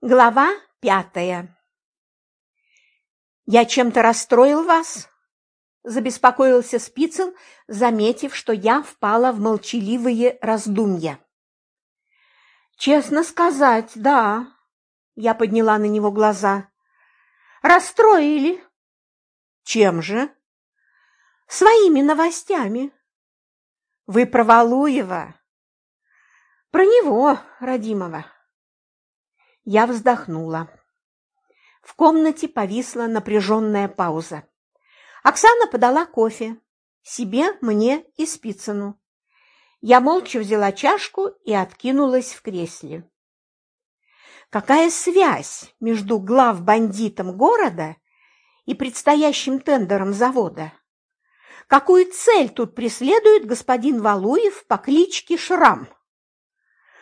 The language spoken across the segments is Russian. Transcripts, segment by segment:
Глава пятая «Я чем-то расстроил вас?» – забеспокоился Спицын, заметив, что я впала в молчаливые раздумья. «Честно сказать, да», – я подняла на него глаза. «Расстроили». «Чем же?» «Своими новостями». «Вы про Валуева?» «Про него, родимого». Я вздохнула. В комнате повисла напряженная пауза. Оксана подала кофе. Себе, мне и Спицыну. Я молча взяла чашку и откинулась в кресле. Какая связь между глав-бандитом города и предстоящим тендером завода? Какую цель тут преследует господин Валуев по кличке Шрам?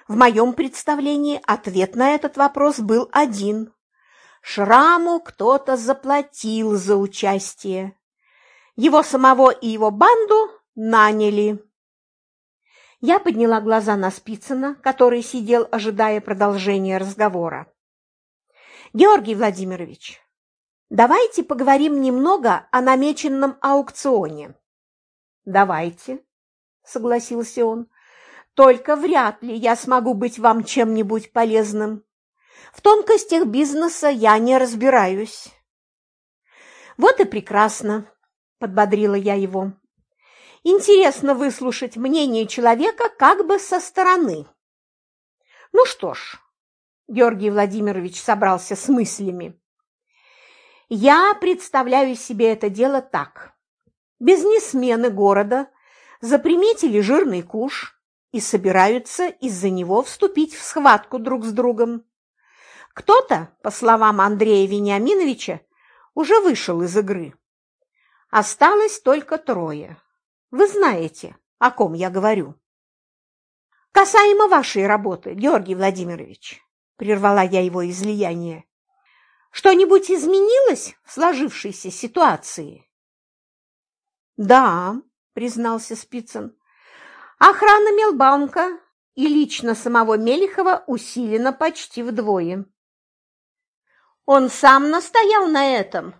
В моем представлении ответ на этот вопрос был один. Шраму кто-то заплатил за участие. Его самого и его банду наняли. Я подняла глаза на Спицына, который сидел, ожидая продолжения разговора. «Георгий Владимирович, давайте поговорим немного о намеченном аукционе». «Давайте», — согласился он. Только вряд ли я смогу быть вам чем-нибудь полезным. В тонкостях бизнеса я не разбираюсь. Вот и прекрасно, подбодрила я его. Интересно выслушать мнение человека как бы со стороны. Ну что ж, Георгий Владимирович собрался с мыслями. Я представляю себе это дело так. Бизнесмены города заприметили жирный куш, и собираются из-за него вступить в схватку друг с другом. Кто-то, по словам Андрея Вениаминовича, уже вышел из игры. Осталось только трое. Вы знаете, о ком я говорю. Касаемо вашей работы, Георгий Владимирович, прервала я его излияние. Что-нибудь изменилось в сложившейся ситуации? Да, признался Спицын. Охрана Мелбанка и лично самого Мелихова усилена почти вдвое. Он сам настоял на этом?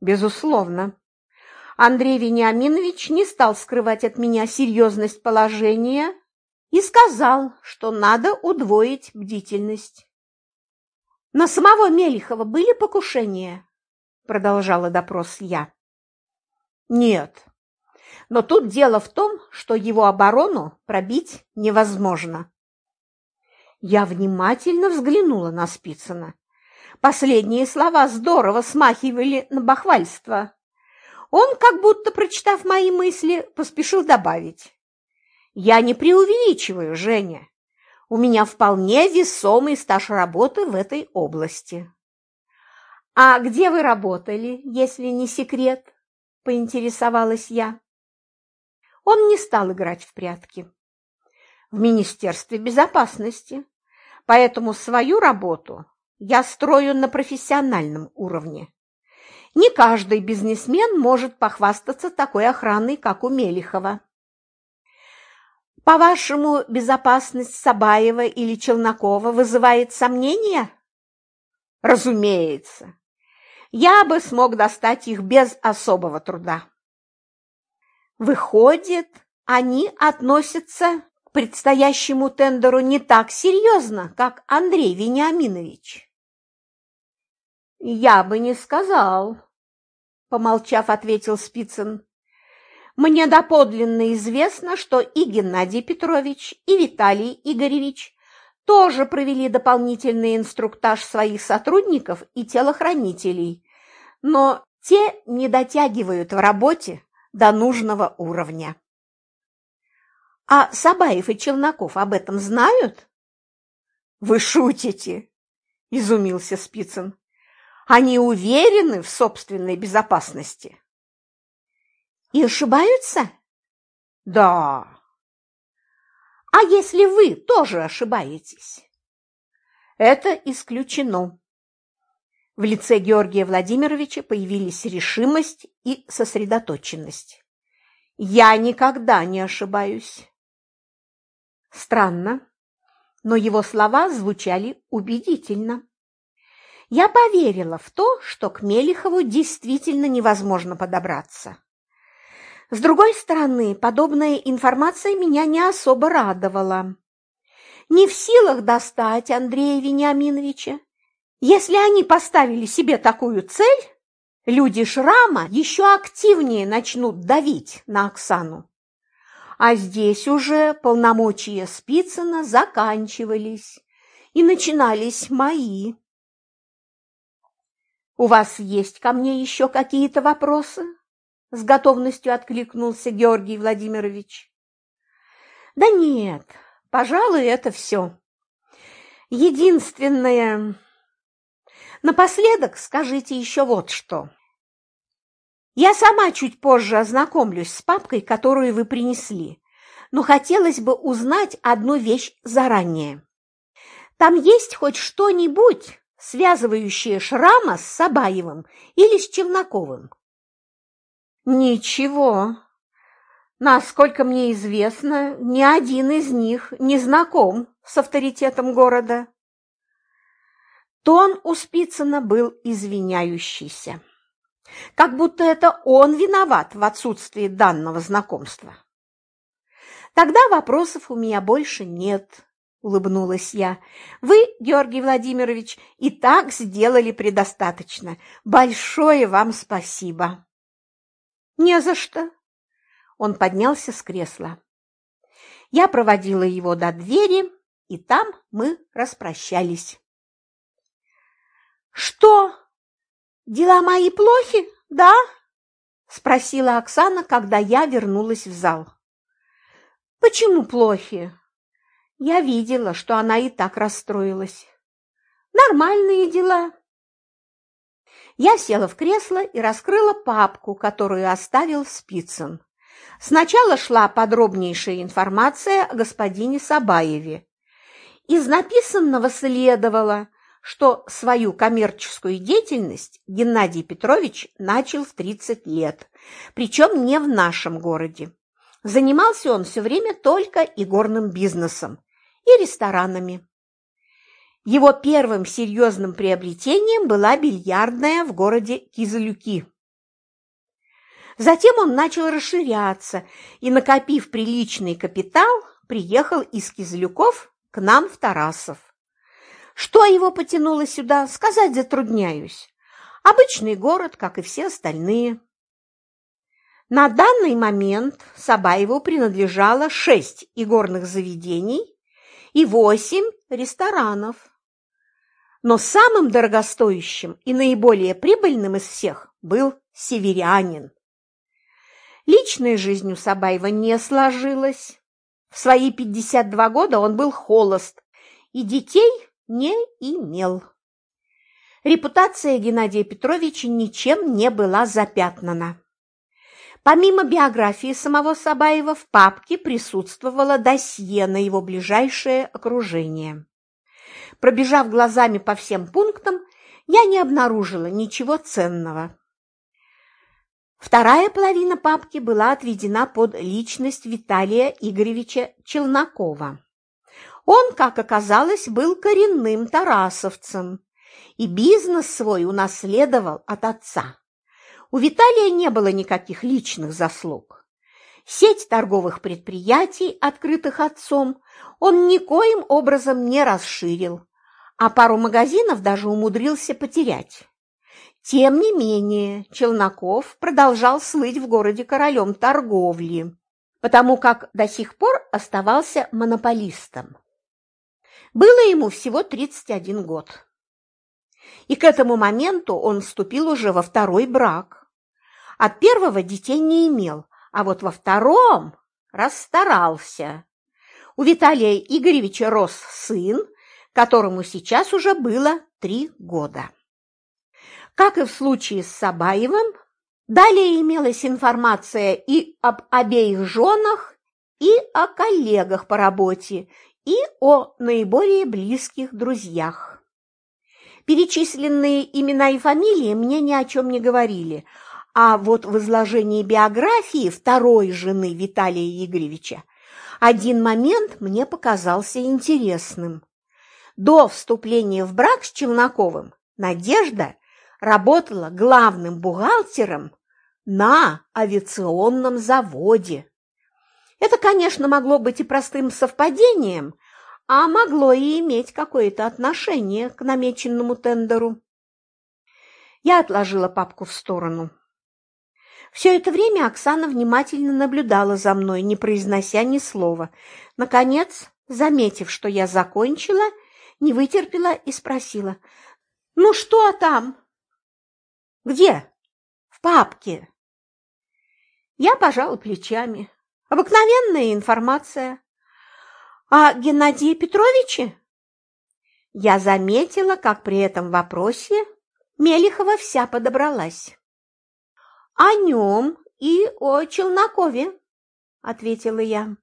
Безусловно. Андрей Вениаминович не стал скрывать от меня серьезность положения и сказал, что надо удвоить бдительность. На самого Мелихова были покушения? Продолжала допрос я. Нет, но тут дело в том, что его оборону пробить невозможно. Я внимательно взглянула на Спицына. Последние слова здорово смахивали на бахвальство. Он, как будто прочитав мои мысли, поспешил добавить. «Я не преувеличиваю, Женя. У меня вполне весомый стаж работы в этой области». «А где вы работали, если не секрет?» – поинтересовалась я он не стал играть в прятки. В Министерстве безопасности, поэтому свою работу я строю на профессиональном уровне. Не каждый бизнесмен может похвастаться такой охраной, как у Мелихова. По-вашему, безопасность Сабаева или Челнокова вызывает сомнения? Разумеется. Я бы смог достать их без особого труда. Выходит, они относятся к предстоящему тендеру не так серьезно, как Андрей Вениаминович. Я бы не сказал, помолчав, ответил Спицын. Мне доподлинно известно, что и Геннадий Петрович, и Виталий Игоревич тоже провели дополнительный инструктаж своих сотрудников и телохранителей, но те не дотягивают в работе до нужного уровня. А Сабаев и Челноков об этом знают? Вы шутите, изумился Спицын. Они уверены в собственной безопасности. И ошибаются? Да. А если вы тоже ошибаетесь? Это исключено. В лице Георгия Владимировича появились решимость и сосредоточенность. «Я никогда не ошибаюсь». Странно. но его слова звучали убедительно. Я поверила в то, что к Мелихову действительно невозможно подобраться. С другой стороны, подобная информация меня не особо радовала. Не в силах достать Андрея Вениаминовича. Если они поставили себе такую цель, люди Шрама еще активнее начнут давить на Оксану. А здесь уже полномочия Спицына заканчивались, и начинались мои. «У вас есть ко мне еще какие-то вопросы?» С готовностью откликнулся Георгий Владимирович. «Да нет, пожалуй, это все. Единственное... Напоследок скажите еще вот что. Я сама чуть позже ознакомлюсь с папкой, которую вы принесли, но хотелось бы узнать одну вещь заранее. Там есть хоть что-нибудь, связывающее Шрама с Сабаевым или с Челноковым? Ничего. Насколько мне известно, ни один из них не знаком с авторитетом города. Тон у Спицына был извиняющийся как будто это он виноват в отсутствии данного знакомства. Тогда вопросов у меня больше нет, улыбнулась я. Вы, Георгий Владимирович, и так сделали предостаточно. Большое вам спасибо. Не за что. Он поднялся с кресла. Я проводила его до двери, и там мы распрощались. «Что?» «Дела мои плохи, да?» – спросила Оксана, когда я вернулась в зал. «Почему плохи?» Я видела, что она и так расстроилась. «Нормальные дела». Я села в кресло и раскрыла папку, которую оставил Спицын. Сначала шла подробнейшая информация о господине Сабаеве. Из написанного следовало, что свою коммерческую деятельность Геннадий Петрович начал в 30 лет, причем не в нашем городе. Занимался он все время только игорным бизнесом и ресторанами. Его первым серьезным приобретением была бильярдная в городе Кизылюки. Затем он начал расширяться и, накопив приличный капитал, приехал из Кизылюков к нам в Тарасов. Что его потянуло сюда, сказать затрудняюсь. Обычный город, как и все остальные. На данный момент Сабаеву принадлежало шесть игорных заведений и восемь ресторанов. Но самым дорогостоящим и наиболее прибыльным из всех был северянин. Личная жизнь у Сабаева не сложилась. В свои 52 года он был холост, и детей не имел. Репутация Геннадия Петровича ничем не была запятнана. Помимо биографии самого Сабаева в папке присутствовало досье на его ближайшее окружение. Пробежав глазами по всем пунктам, я не обнаружила ничего ценного. Вторая половина папки была отведена под личность Виталия Игоревича Челнокова. Он, как оказалось, был коренным тарасовцем и бизнес свой унаследовал от отца. У Виталия не было никаких личных заслуг. Сеть торговых предприятий, открытых отцом, он никоим образом не расширил, а пару магазинов даже умудрился потерять. Тем не менее, Челноков продолжал слыть в городе королем торговли, потому как до сих пор оставался монополистом. Было ему всего 31 год. И к этому моменту он вступил уже во второй брак. От первого детей не имел, а вот во втором расстарался. У Виталия Игоревича рос сын, которому сейчас уже было три года. Как и в случае с Сабаевым, далее имелась информация и об обеих женах, и о коллегах по работе, и о наиболее близких друзьях. Перечисленные имена и фамилии мне ни о чем не говорили, а вот в изложении биографии второй жены Виталия Игоревича Один момент мне показался интересным. До вступления в брак с Челноковым Надежда работала главным бухгалтером на авиационном заводе. Это, конечно, могло быть и простым совпадением, а могло и иметь какое-то отношение к намеченному тендеру. Я отложила папку в сторону. Все это время Оксана внимательно наблюдала за мной, не произнося ни слова. Наконец, заметив, что я закончила, не вытерпела и спросила. «Ну что там?» «Где?» «В папке». Я пожала плечами. Обыкновенная информация. А Геннадия Петровича? Я заметила, как при этом вопросе Мелихова вся подобралась. «О нем и о Челнокове», — ответила я.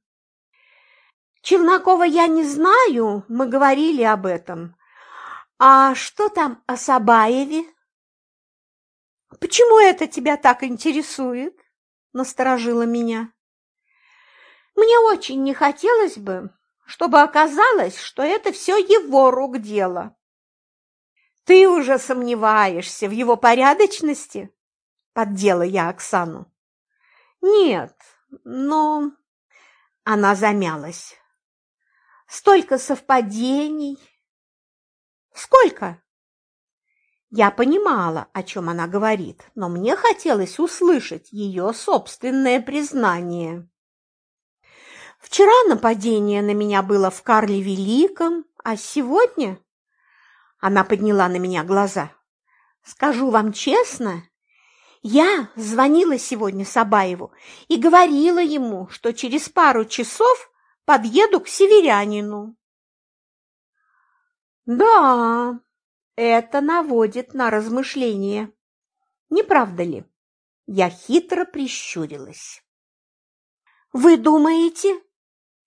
«Челнокова я не знаю, мы говорили об этом. А что там о Сабаеве?» «Почему это тебя так интересует?» – насторожила меня. «Мне очень не хотелось бы, чтобы оказалось, что это все его рук дело». «Ты уже сомневаешься в его порядочности?» – поддела я Оксану. «Нет, но...» Она замялась. «Столько совпадений!» «Сколько?» Я понимала, о чем она говорит, но мне хотелось услышать ее собственное признание. Вчера нападение на меня было в Карле Великом, а сегодня... Она подняла на меня глаза. Скажу вам честно, я звонила сегодня Сабаеву и говорила ему, что через пару часов подъеду к северянину. Да, это наводит на размышления. Не правда ли? Я хитро прищурилась. Вы думаете,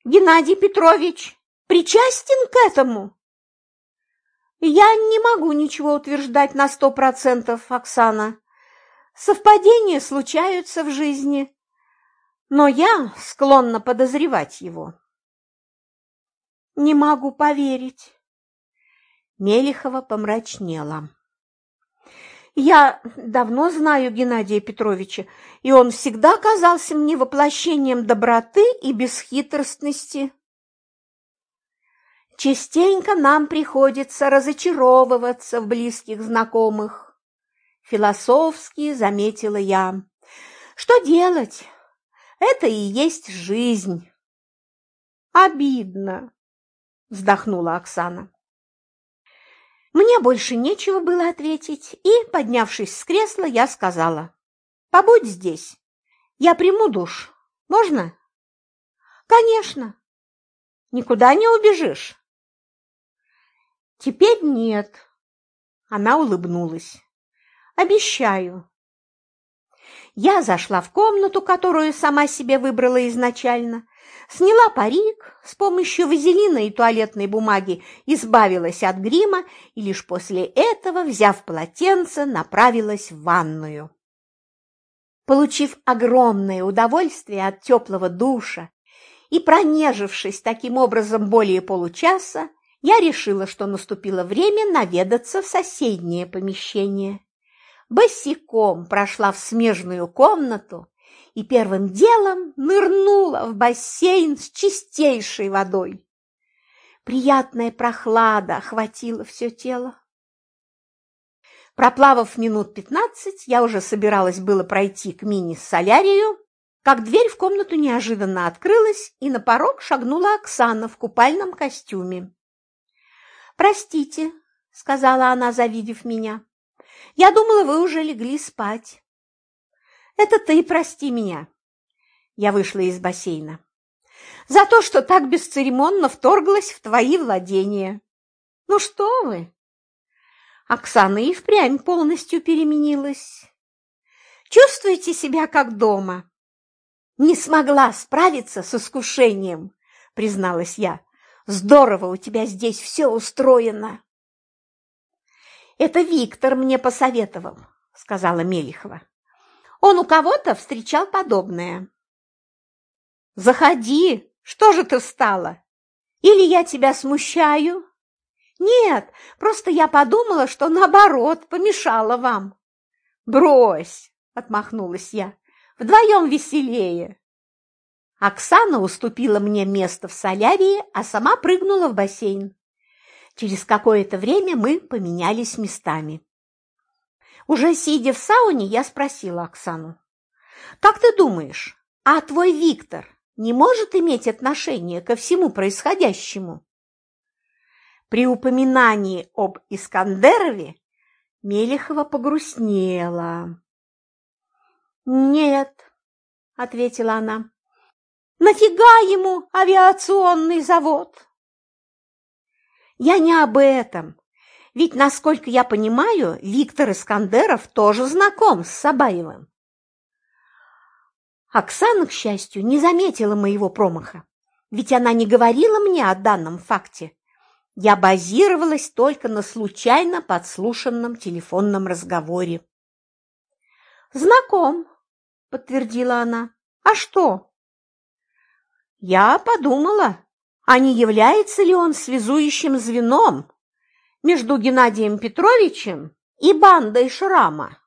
Геннадий Петрович причастен к этому? Я не могу ничего утверждать на сто процентов, Оксана. Совпадения случаются в жизни, но я склонна подозревать его. Не могу поверить. Мелихова помрачнела. Я давно знаю Геннадия Петровича, и он всегда казался мне воплощением доброты и бесхитростности. Частенько нам приходится разочаровываться в близких знакомых. Философски заметила я. Что делать? Это и есть жизнь. Обидно, вздохнула Оксана. Мне больше нечего было ответить, и, поднявшись с кресла, я сказала, «Побудь здесь, я приму душ. Можно?» «Конечно. Никуда не убежишь?» «Теперь нет», – она улыбнулась. «Обещаю». Я зашла в комнату, которую сама себе выбрала изначально, Сняла парик, с помощью вазелина и туалетной бумаги избавилась от грима и лишь после этого, взяв полотенце, направилась в ванную. Получив огромное удовольствие от теплого душа и пронежившись таким образом более получаса, я решила, что наступило время наведаться в соседнее помещение. Босиком прошла в смежную комнату, и первым делом нырнула в бассейн с чистейшей водой. Приятная прохлада охватила все тело. Проплавав минут пятнадцать, я уже собиралась было пройти к мини-солярию, как дверь в комнату неожиданно открылась, и на порог шагнула Оксана в купальном костюме. «Простите», — сказала она, завидев меня, — «я думала, вы уже легли спать». Это ты прости меня. Я вышла из бассейна. За то, что так бесцеремонно вторглась в твои владения. Ну что вы? Оксана и впрямь полностью переменилась. Чувствуете себя как дома? Не смогла справиться с искушением, призналась я. Здорово у тебя здесь все устроено. Это Виктор мне посоветовал, сказала Мелихова. Он у кого-то встречал подобное. «Заходи!» Что же ты встала? Или я тебя смущаю? Нет, просто я подумала, что наоборот помешала вам. Брось, отмахнулась я. Вдвоем веселее. Оксана уступила мне место в солярии, а сама прыгнула в бассейн. Через какое-то время мы поменялись местами. Уже сидя в сауне, я спросила Оксану. «Как ты думаешь, а твой Виктор не может иметь отношение ко всему происходящему?» При упоминании об Искандерове Мелехова погрустнела. «Нет», — ответила она, — «нафига ему авиационный завод?» «Я не об этом. Ведь, насколько я понимаю, Виктор Искандеров тоже знаком с Сабаевым. Оксана, к счастью, не заметила моего промаха, ведь она не говорила мне о данном факте. Я базировалась только на случайно подслушанном телефонном разговоре. «Знаком», – подтвердила она. «А что?» Я подумала, а не является ли он связующим звеном между Геннадием Петровичем и бандой Шрама.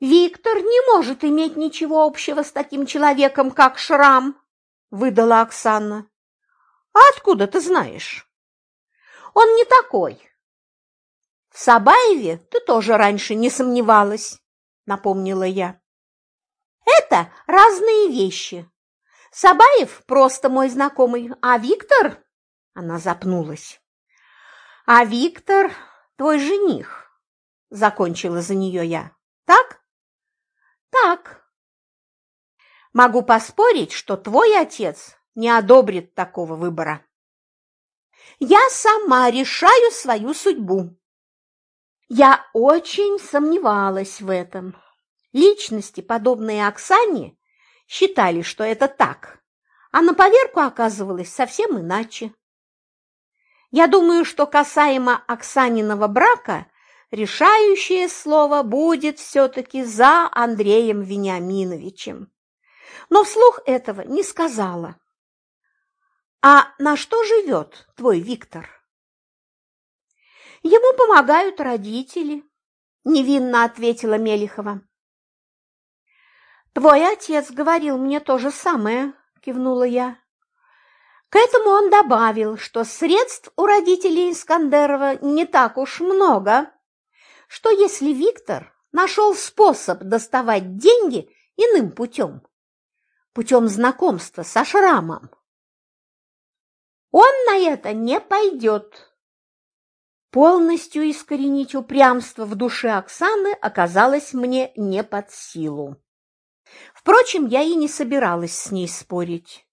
«Виктор не может иметь ничего общего с таким человеком, как Шрам», – выдала Оксана. «А откуда ты знаешь?» «Он не такой». «В Сабаеве ты тоже раньше не сомневалась», – напомнила я. «Это разные вещи. Сабаев просто мой знакомый, а Виктор...» Она запнулась. А Виктор твой жених, закончила за нее я. Так? Так. Могу поспорить, что твой отец не одобрит такого выбора. Я сама решаю свою судьбу. Я очень сомневалась в этом. Личности, подобные Оксане, считали, что это так, а на поверку оказывалось совсем иначе. Я думаю, что касаемо Оксаниного брака, решающее слово будет все-таки за Андреем Вениаминовичем. Но вслух этого не сказала. А на что живет твой Виктор? Ему помогают родители, невинно ответила Мелихова. Твой отец говорил мне то же самое, кивнула я. К этому он добавил, что средств у родителей Искандерова не так уж много, что если Виктор нашел способ доставать деньги иным путем, путем знакомства со шрамом, он на это не пойдет. Полностью искоренить упрямство в душе Оксаны оказалось мне не под силу. Впрочем, я и не собиралась с ней спорить.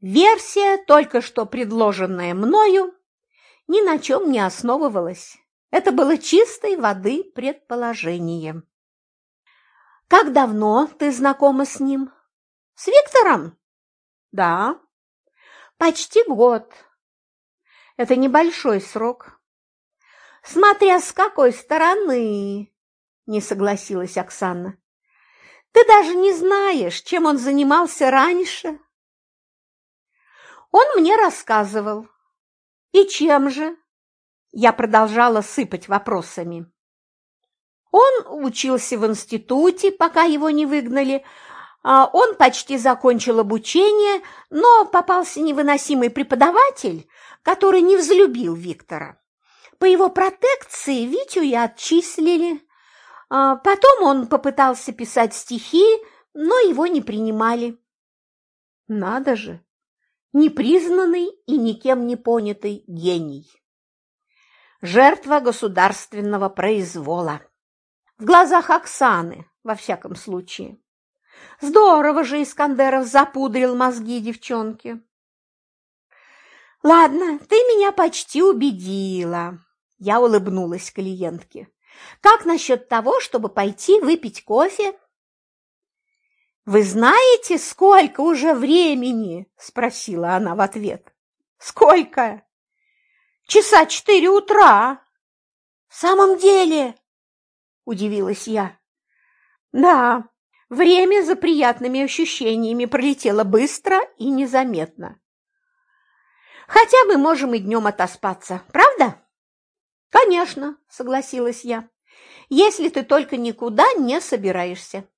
Версия, только что предложенная мною, ни на чем не основывалась. Это было чистой воды предположение. «Как давно ты знакома с ним?» «С Виктором?» «Да». «Почти год. Это небольшой срок». «Смотря с какой стороны», – не согласилась Оксана. «Ты даже не знаешь, чем он занимался раньше». Он мне рассказывал. И чем же? Я продолжала сыпать вопросами. Он учился в институте, пока его не выгнали. А он почти закончил обучение, но попался невыносимый преподаватель, который не взлюбил Виктора. По его протекции Витю и отчислили. А потом он попытался писать стихи, но его не принимали. Надо же, непризнанный и никем не понятый гений. Жертва государственного произвола. В глазах Оксаны, во всяком случае. Здорово же Искандеров запудрил мозги девчонки. Ладно, ты меня почти убедила. Я улыбнулась клиентке. Как насчет того, чтобы пойти выпить кофе «Вы знаете, сколько уже времени?» – спросила она в ответ. «Сколько?» «Часа четыре утра». «В самом деле?» – удивилась я. «Да, Время за приятными ощущениями пролетело быстро и незаметно. Хотя мы можем и днем отоспаться, правда? Конечно, согласилась я, если ты только никуда не собираешься.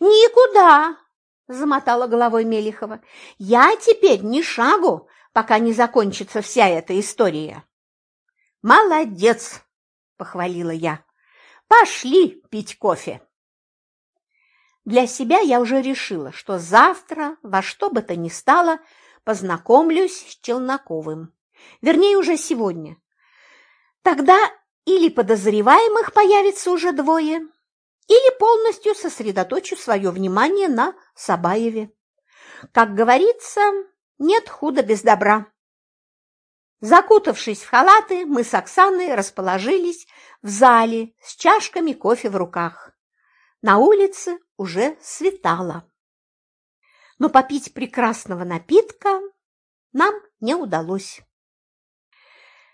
Никуда, замотала головой Мелихова. Я теперь ни шагу, пока не закончится вся эта история. Молодец, похвалила я. Пошли пить кофе. Для себя я уже решила, что завтра во что бы то ни стало познакомлюсь с Челноковым. Вернее, уже сегодня. Тогда или подозреваемых появится уже двое, или полностью сосредоточу свое внимание на Сабаеве. Как говорится, нет худа без добра. Закутавшись в халаты, мы с Оксаной расположились в зале с чашками кофе в руках. На улице уже светало. Но попить прекрасного напитка нам не удалось.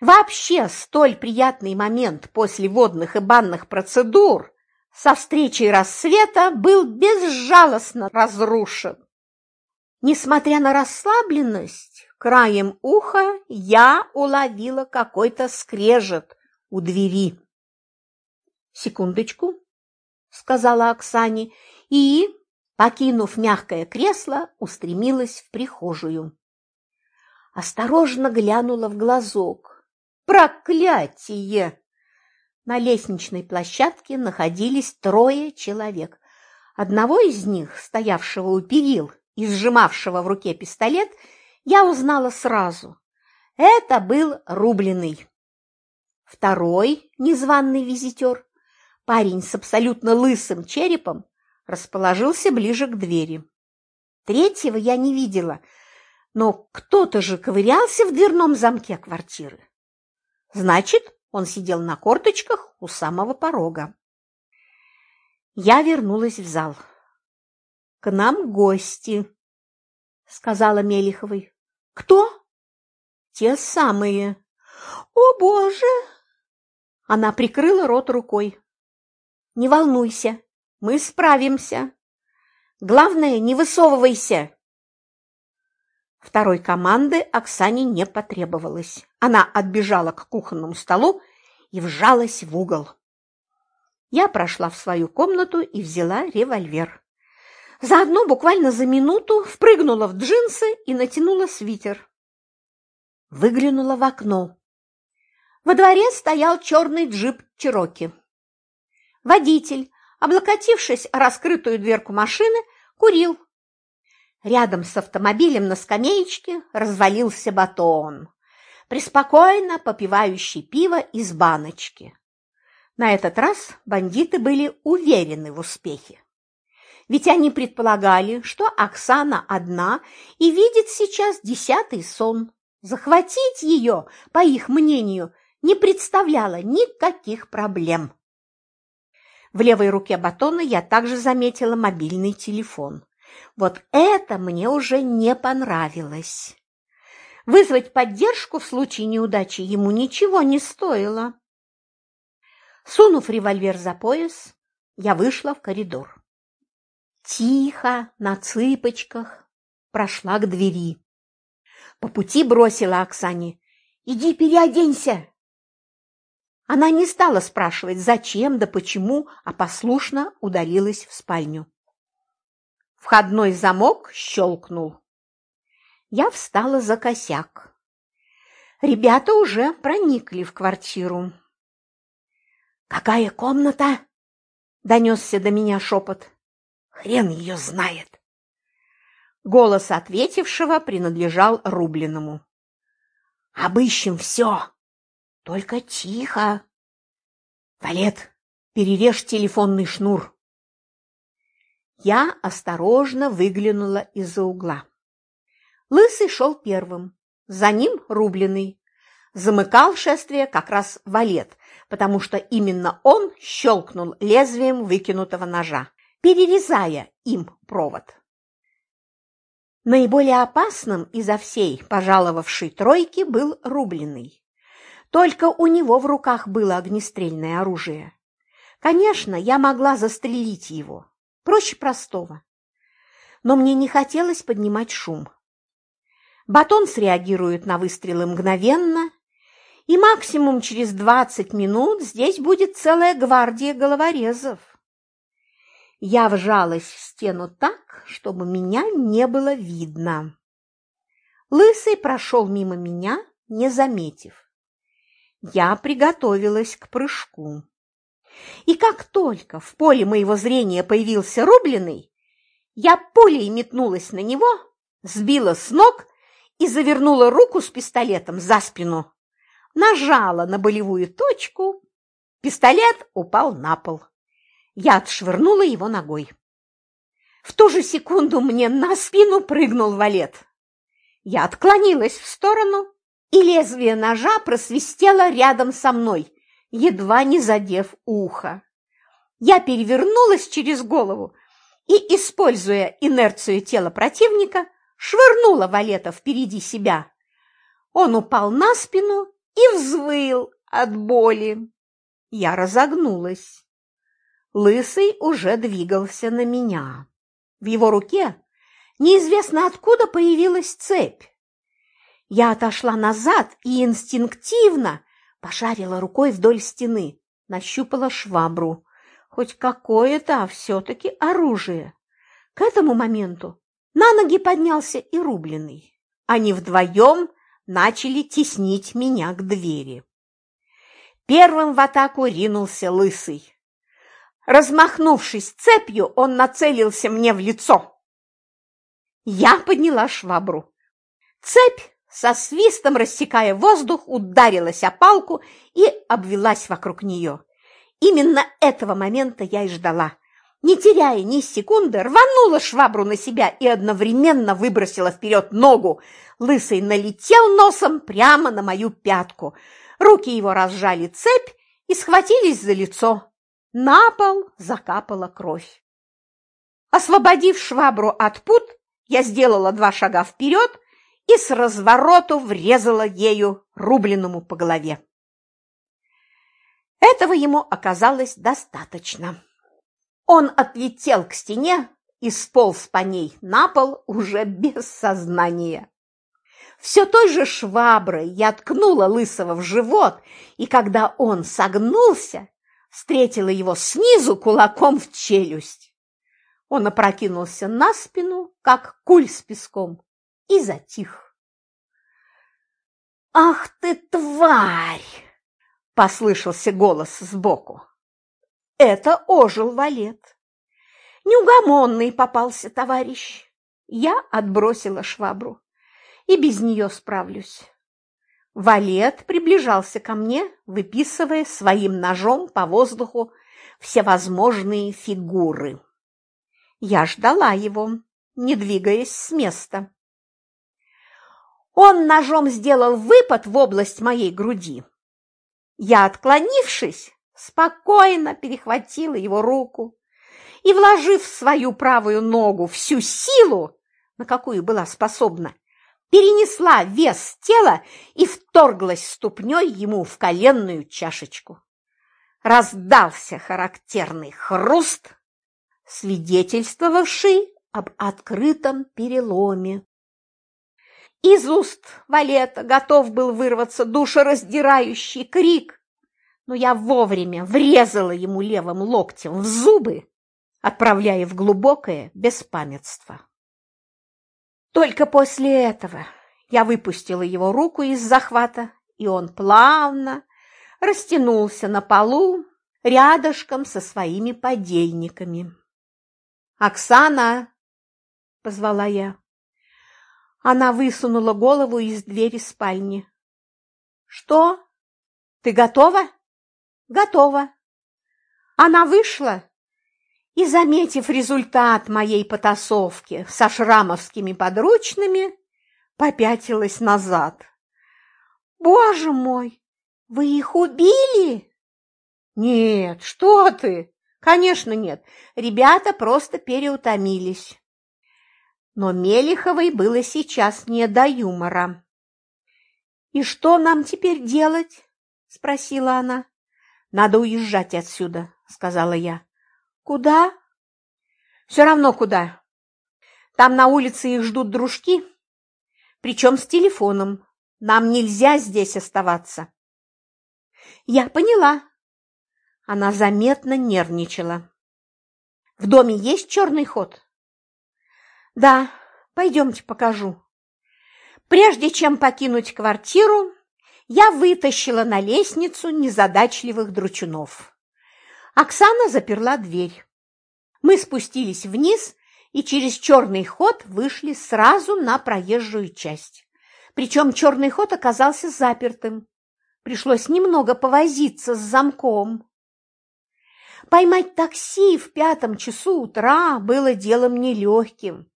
Вообще столь приятный момент после водных и банных процедур со встречей рассвета был безжалостно разрушен. Несмотря на расслабленность, краем уха я уловила какой-то скрежет у двери. «Секундочку», — сказала Оксане, и, покинув мягкое кресло, устремилась в прихожую. Осторожно глянула в глазок. «Проклятие!» На лестничной площадке находились трое человек. Одного из них, стоявшего у перил и сжимавшего в руке пистолет, я узнала сразу. Это был Рубленый. Второй незваный визитер, парень с абсолютно лысым черепом, расположился ближе к двери. Третьего я не видела, но кто-то же ковырялся в дверном замке квартиры. Значит, он сидел на корточках у самого порога. Я вернулась в зал. «К нам гости», — сказала Мелиховой. «Кто?» «Те самые». «О, Боже!» Она прикрыла рот рукой. «Не волнуйся, мы справимся. Главное, не высовывайся!» Второй команды Оксане не потребовалось. Она отбежала к кухонному столу и вжалась в угол. Я прошла в свою комнату и взяла револьвер. Заодно буквально за минуту впрыгнула в джинсы и натянула свитер. Выглянула в окно. Во дворе стоял черный джип Чироки. Водитель, облокотившись раскрытую дверку машины, курил. Рядом с автомобилем на скамеечке развалился батон, преспокойно попивающий пиво из баночки. На этот раз бандиты были уверены в успехе. Ведь они предполагали, что Оксана одна и видит сейчас десятый сон. Захватить ее, по их мнению, не представляло никаких проблем. В левой руке батона я также заметила мобильный телефон. Вот это мне уже не понравилось. Вызвать поддержку в случае неудачи ему ничего не стоило. Сунув револьвер за пояс, я вышла в коридор. Тихо, на цыпочках, прошла к двери. По пути бросила Оксане. «Иди переоденься!» Она не стала спрашивать, зачем да почему, а послушно удалилась в спальню. Входной замок щелкнул. Я встала за косяк. Ребята уже проникли в квартиру. «Какая комната?» – донесся до меня шепот. «Хрен ее знает!» Голос ответившего принадлежал Рубленому. «Обыщем все, только тихо. Валет, перережь телефонный шнур!» Я осторожно выглянула из-за угла. Лысый шел первым, за ним рубленый. Замыкал шествие как раз валет, потому что именно он щелкнул лезвием выкинутого ножа, перерезая им провод. Наиболее опасным изо всей пожаловавшей тройки был рубленый. Только у него в руках было огнестрельное оружие. Конечно, я могла застрелить его, проще простого. Но мне не хотелось поднимать шум. Батон среагирует на выстрелы мгновенно, и максимум через 20 минут здесь будет целая гвардия головорезов. Я вжалась в стену так, чтобы меня не было видно. Лысый прошел мимо меня, не заметив. Я приготовилась к прыжку. И как только в поле моего зрения появился рубленый, я пулей метнулась на него, сбила с ног и завернула руку с пистолетом за спину. Нажала на болевую точку, пистолет упал на пол. Я отшвырнула его ногой. В ту же секунду мне на спину прыгнул валет. Я отклонилась в сторону, и лезвие ножа просвистело рядом со мной, едва не задев ухо. Я перевернулась через голову и, используя инерцию тела противника, швырнула валета впереди себя. Он упал на спину и взвыл от боли. Я разогнулась. Лысый уже двигался на меня. В его руке неизвестно откуда появилась цепь. Я отошла назад и инстинктивно пошарила рукой вдоль стены, нащупала швабру. Хоть какое-то все-таки оружие. К этому моменту на ноги поднялся и рубленый. Они вдвоем начали теснить меня к двери. Первым в атаку ринулся лысый. Размахнувшись цепью, он нацелился мне в лицо. Я подняла швабру. Цепь, со свистом рассекая воздух, ударилась о палку и обвелась вокруг нее. Именно этого момента я и ждала. Не теряя ни секунды, рванула швабру на себя и одновременно выбросила вперед ногу. Лысый налетел носом прямо на мою пятку. Руки его разжали цепь и схватились за лицо. На пол закапала кровь. Освободив швабру от пут, я сделала два шага вперед и с развороту врезала ею рубленному по голове. Этого ему оказалось достаточно. Он отлетел к стене и сполз по ней на пол уже без сознания. Все той же шваброй я ткнула Лысого в живот, и когда он согнулся, встретила его снизу кулаком в челюсть. Он опрокинулся на спину, как куль с песком, и затих. «Ах ты, тварь!» – послышался голос сбоку. Это ожил валет. Неугомонный попался товарищ. Я отбросила швабру и без нее справлюсь. Валет приближался ко мне, выписывая своим ножом по воздуху всевозможные фигуры. Я ждала его, не двигаясь с места. Он ножом сделал выпад в область моей груди. Я, отклонившись, спокойно перехватила его руку и, вложив в свою правую ногу всю силу, на какую была способна, перенесла вес тела и вторглась ступней ему в коленную чашечку. Раздался характерный хруст, свидетельствовавший об открытом переломе. Из уст Валета готов был вырваться душераздирающий крик, но я вовремя врезала ему левым локтем в зубы, отправляя в глубокое беспамятство. Только после этого я выпустила его руку из захвата, и он плавно растянулся на полу рядышком со своими подельниками. «Оксана!» – позвала я. Она высунула голову из двери спальни. «Что? Ты готова?» «Готова». Она вышла и, заметив результат моей потасовки со шрамовскими подручными, попятилась назад. «Боже мой, вы их убили?» «Нет, что ты! Конечно, нет. Ребята просто переутомились». Но Мелиховой было сейчас не до юмора. «И что нам теперь делать?» – спросила она. «Надо уезжать отсюда», – сказала я. Куда? Все равно куда. Там на улице их ждут дружки, причем с телефоном. Нам нельзя здесь оставаться. Я поняла. Она заметно нервничала. В доме есть черный ход? Да, пойдемте покажу. Прежде чем покинуть квартиру, я вытащила на лестницу незадачливых дручунов. Оксана заперла дверь. Мы спустились вниз и через черный ход вышли сразу на проезжую часть. Причем черный ход оказался запертым. Пришлось немного повозиться с замком. Поймать такси в пятом часу утра было делом нелегким,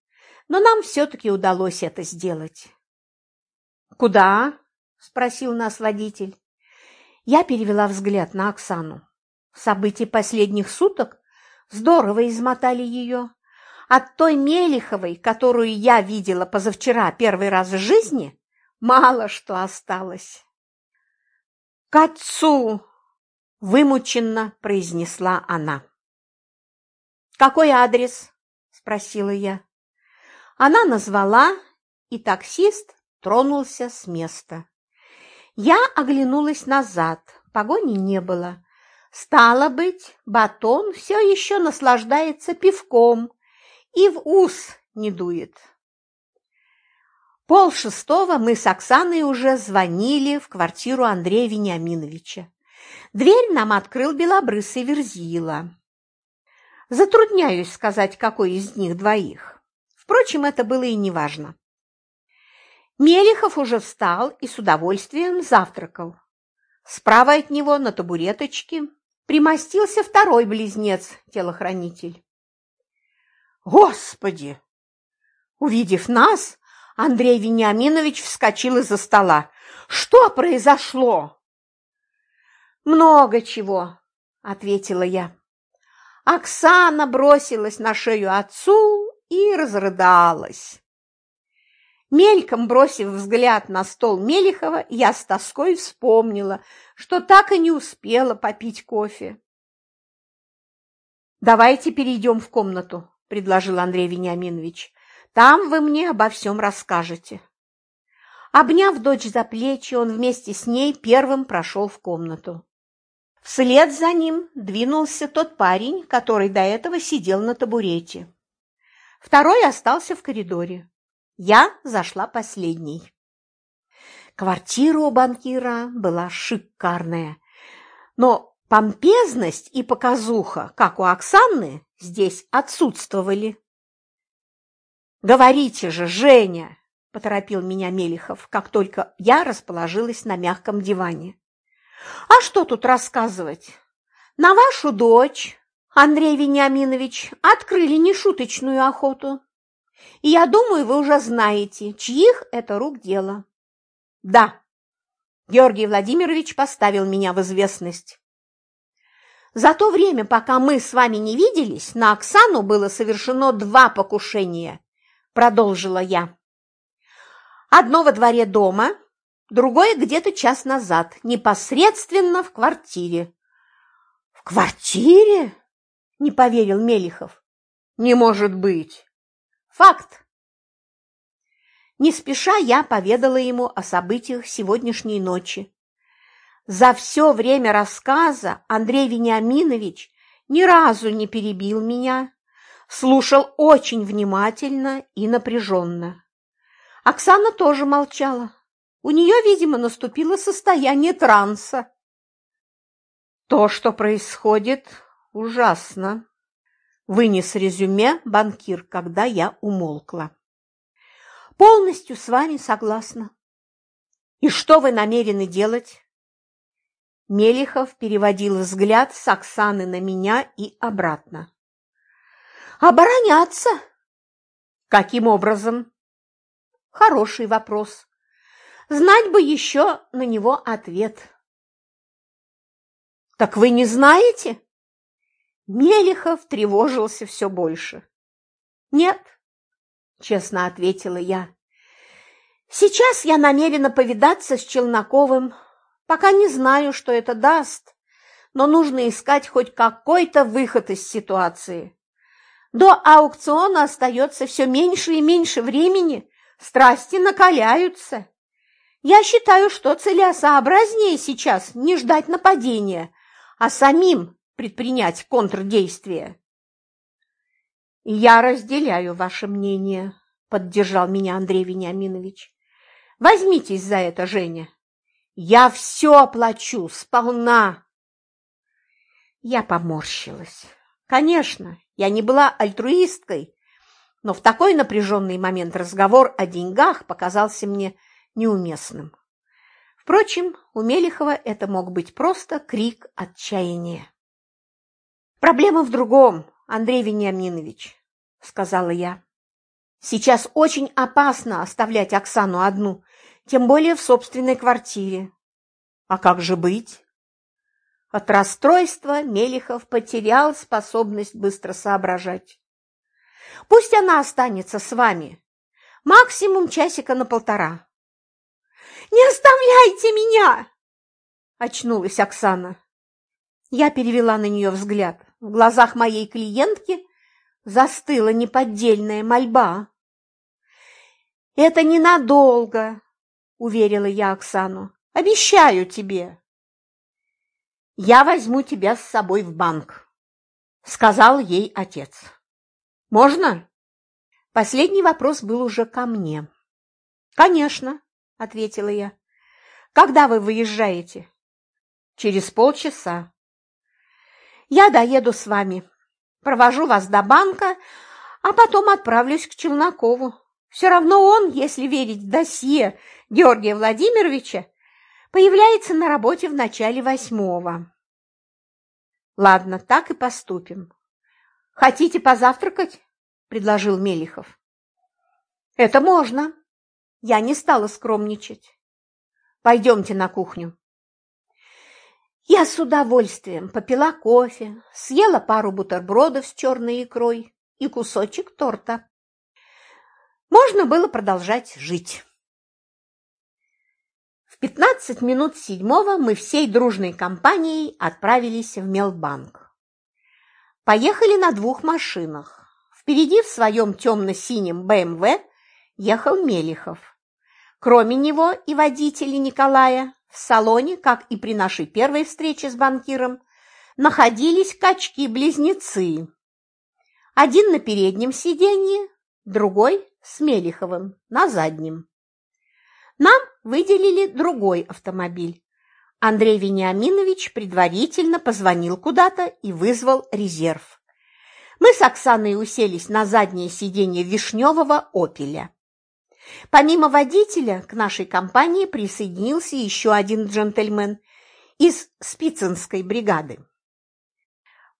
но нам все-таки удалось это сделать. «Куда?» – спросил нас водитель. Я перевела взгляд на Оксану. События последних суток здорово измотали ее. От той Мелиховой, которую я видела позавчера первый раз в жизни, мало что осталось. «К отцу!» – вымученно произнесла она. «Какой адрес?» – спросила я. Она назвала, и таксист тронулся с места. Я оглянулась назад, погони не было. Стало быть, батон все еще наслаждается пивком и в ус не дует. Пол шестого мы с Оксаной уже звонили в квартиру Андрея Вениаминовича. Дверь нам открыл белобрысый Верзила. Затрудняюсь сказать, какой из них двоих. Впрочем, это было и неважно. Мелехов уже встал и с удовольствием завтракал. Справа от него на табуреточке примостился второй близнец-телохранитель. «Господи!» Увидев нас, Андрей Вениаминович вскочил из-за стола. «Что произошло?» «Много чего», — ответила я. Оксана бросилась на шею отцу и разрыдалась. Мельком бросив взгляд на стол Мелихова, я с тоской вспомнила, что так и не успела попить кофе. «Давайте перейдем в комнату», – предложил Андрей Вениаминович. «Там вы мне обо всем расскажете». Обняв дочь за плечи, он вместе с ней первым прошел в комнату. Вслед за ним двинулся тот парень, который до этого сидел на табурете. Второй остался в коридоре. Я зашла последней. Квартира у банкира была шикарная, но помпезность и показуха, как у Оксаны, здесь отсутствовали. «Говорите же, Женя!» – поторопил меня Мелихов, как только я расположилась на мягком диване. «А что тут рассказывать? На вашу дочь, Андрей Вениаминович, открыли нешуточную охоту. И я думаю, вы уже знаете, чьих это рук дело. Да, Георгий Владимирович поставил меня в известность. За то время, пока мы с вами не виделись, на Оксану было совершено два покушения, продолжила я. Одно во дворе дома, другое где-то час назад, непосредственно в квартире. В квартире? Не поверил Мелихов. Не может быть. Факт. Не спеша я поведала ему о событиях сегодняшней ночи. За все время рассказа Андрей Вениаминович ни разу не перебил меня, слушал очень внимательно и напряженно. Оксана тоже молчала. У нее, видимо, наступило состояние транса. То, что происходит, ужасно вынес резюме банкир, когда я умолкла. Полностью с вами согласна. И что вы намерены делать? Мелихов переводил взгляд с Оксаны на меня и обратно. Обороняться? Каким образом? Хороший вопрос. Знать бы еще на него ответ. Так вы не знаете? Мелехов тревожился все больше. «Нет», – честно ответила я. «Сейчас я намерена повидаться с Челноковым, пока не знаю, что это даст, но нужно искать хоть какой-то выход из ситуации. До аукциона остается все меньше и меньше времени, страсти накаляются. Я считаю, что целесообразнее сейчас не ждать нападения, а самим предпринять контрдействие. «Я разделяю ваше мнение», – поддержал меня Андрей Вениаминович. «Возьмитесь за это, Женя. Я все оплачу сполна». Я поморщилась. Конечно, я не была альтруисткой, но в такой напряженный момент разговор о деньгах показался мне неуместным. Впрочем, у Мелехова это мог быть просто крик отчаяния. «Проблема в другом, Андрей Вениаминович», – сказала я. «Сейчас очень опасно оставлять Оксану одну, тем более в собственной квартире. А как же быть?» От расстройства Мелехов потерял способность быстро соображать. «Пусть она останется с вами. Максимум часика на полтора. Не оставляйте меня!» Очнулась Оксана. Я перевела на нее взгляд. В глазах моей клиентки застыла неподдельная мольба. «Это ненадолго», — уверила я Оксану. «Обещаю тебе». «Я возьму тебя с собой в банк», — сказал ей отец. «Можно?» Последний вопрос был уже ко мне. «Конечно», – ответила я. «Когда вы выезжаете?» «Через полчаса». «Я доеду с вами, провожу вас до банка, а потом отправлюсь к Челнокову. Все равно он, если верить досье Георгия Владимировича, появляется на работе в начале восьмого». «Ладно, так и поступим. Хотите позавтракать?» – предложил Мелихов. «Это можно», я не стала скромничать. Пойдемте на кухню. Я с удовольствием попила кофе, съела пару бутербродов с черной икрой и кусочек торта. Можно было продолжать жить. В пятнадцать минут седьмого мы всей дружной компанией отправились в Мелбанк. Поехали на двух машинах. Впереди в своем темно-синем БМВ ехал Мелихов. Кроме него и водителя Николая, в салоне, как и при нашей первой встрече с банкиром, находились качки-близнецы. Один на переднем сиденье, другой с Мелиховым на заднем. Нам выделили другой автомобиль. Андрей Вениаминович предварительно позвонил куда-то и вызвал резерв. Мы с Оксаной уселись на заднее сиденье вишневого «Опеля». Помимо водителя к нашей компании присоединился еще один джентльмен из спицинской бригады.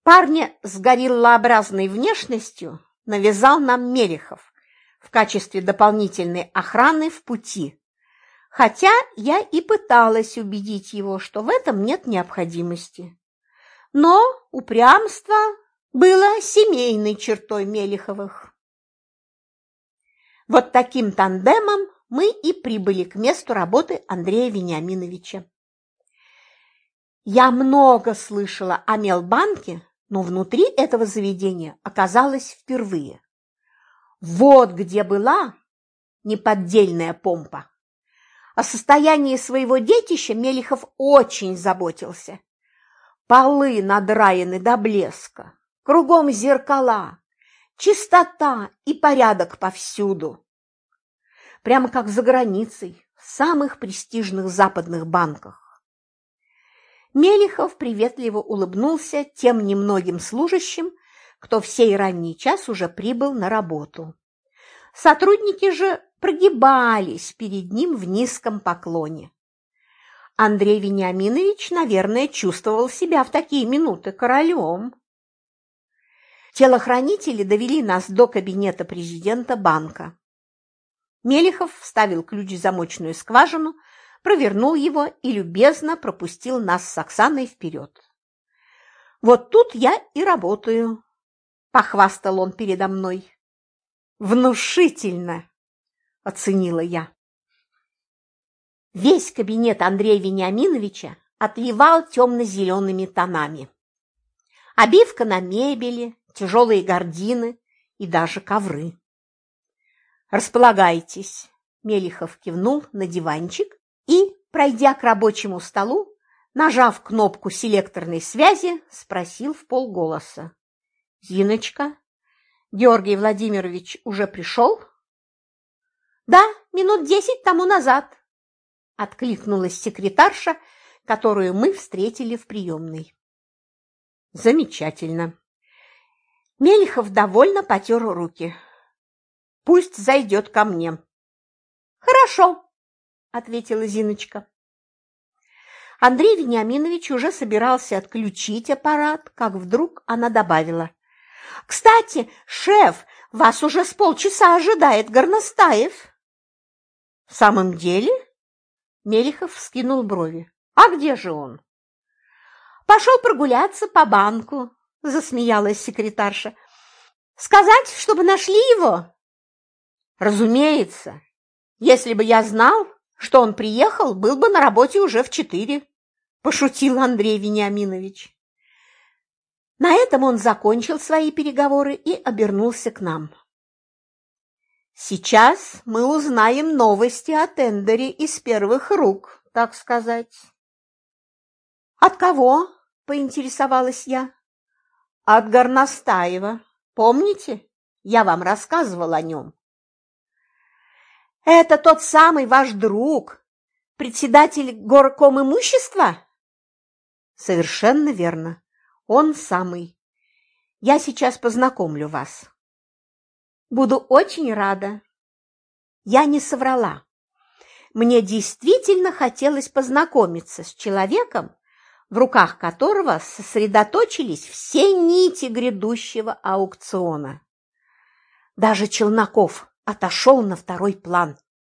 Парня с гориллообразной внешностью навязал нам Мерехов в качестве дополнительной охраны в пути, хотя я и пыталась убедить его, что в этом нет необходимости. Но упрямство было семейной чертой Мелеховых. Вот таким тандемом мы и прибыли к месту работы Андрея Вениаминовича. Я много слышала о Мелбанке, но внутри этого заведения оказалась впервые. Вот где была неподдельная помпа. О состоянии своего детища Мелихов очень заботился. Полы надраены до блеска, кругом зеркала, чистота и порядок повсюду. Прямо как за границей, в самых престижных западных банках. Мелихов приветливо улыбнулся тем немногим служащим, кто в сей ранний час уже прибыл на работу. Сотрудники же прогибались перед ним в низком поклоне. Андрей Вениаминович, наверное, чувствовал себя в такие минуты королем. Телохранители довели нас до кабинета президента банка. Мелехов вставил ключ в замочную скважину, провернул его и любезно пропустил нас с Оксаной вперед. «Вот тут я и работаю», – похвастал он передо мной. «Внушительно!» – оценила я. Весь кабинет Андрея Вениаминовича отливал темно-зелеными тонами. Обивка на мебели, тяжелые гардины, и даже ковры. «Располагайтесь», – Мелихов кивнул на диванчик и, пройдя к рабочему столу, нажав кнопку селекторной связи, спросил в полголоса. «Зиночка, Георгий Владимирович уже пришел?» «Да, минут десять тому назад», – откликнулась секретарша, которую мы встретили в приемной. «Замечательно». Мелихов довольно потер руки. «Пусть зайдет ко мне». «Хорошо», – ответила Зиночка. Андрей Вениаминович уже собирался отключить аппарат, как вдруг она добавила. «Кстати, шеф, вас уже с полчаса ожидает Горностаев». «В самом деле?» Мелихов вскинул брови. «А где же он?» «Пошел прогуляться по банку», – засмеялась секретарша. «Сказать, чтобы нашли его?» «Разумеется. Если бы я знал, что он приехал, был бы на работе уже в четыре», – пошутил Андрей Вениаминович. На этом он закончил свои переговоры и обернулся к нам. Сейчас мы узнаем новости о тендере из первых рук, так сказать. От кого? поинтересовалась я. От Горностаева. Помните? Я вам рассказывал о нем. Это тот самый ваш друг, председатель горком имущества? Совершенно верно. Он самый. Я сейчас познакомлю вас. Буду очень рада. Я не соврала. Мне действительно хотелось познакомиться с человеком, в руках которого сосредоточились все нити грядущего аукциона. Даже Челноков отошел на второй план.